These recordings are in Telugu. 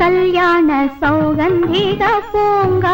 കല്യാണ സൗഗന്ധിക പൂങ്കാവനത്തിലൊരു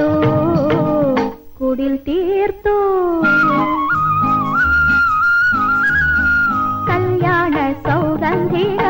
തീർത്തോ കുടിൽ കല്യാണ സൗഗന്ധിക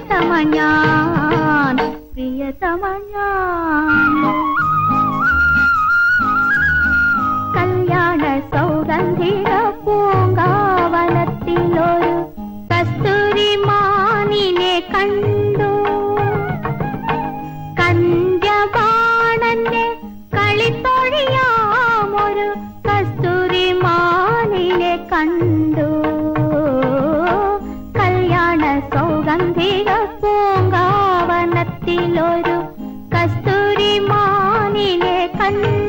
ప్రియతమ జ్ఞాన ప్రియతమ జ్ఞాన కళ్యాణ సౌగంధిర പൂങ്കാവനത്തിലൊരു കസ്തൂരി മാനിനെ കണ്ടു కస్తూరి మానిలే కన్ను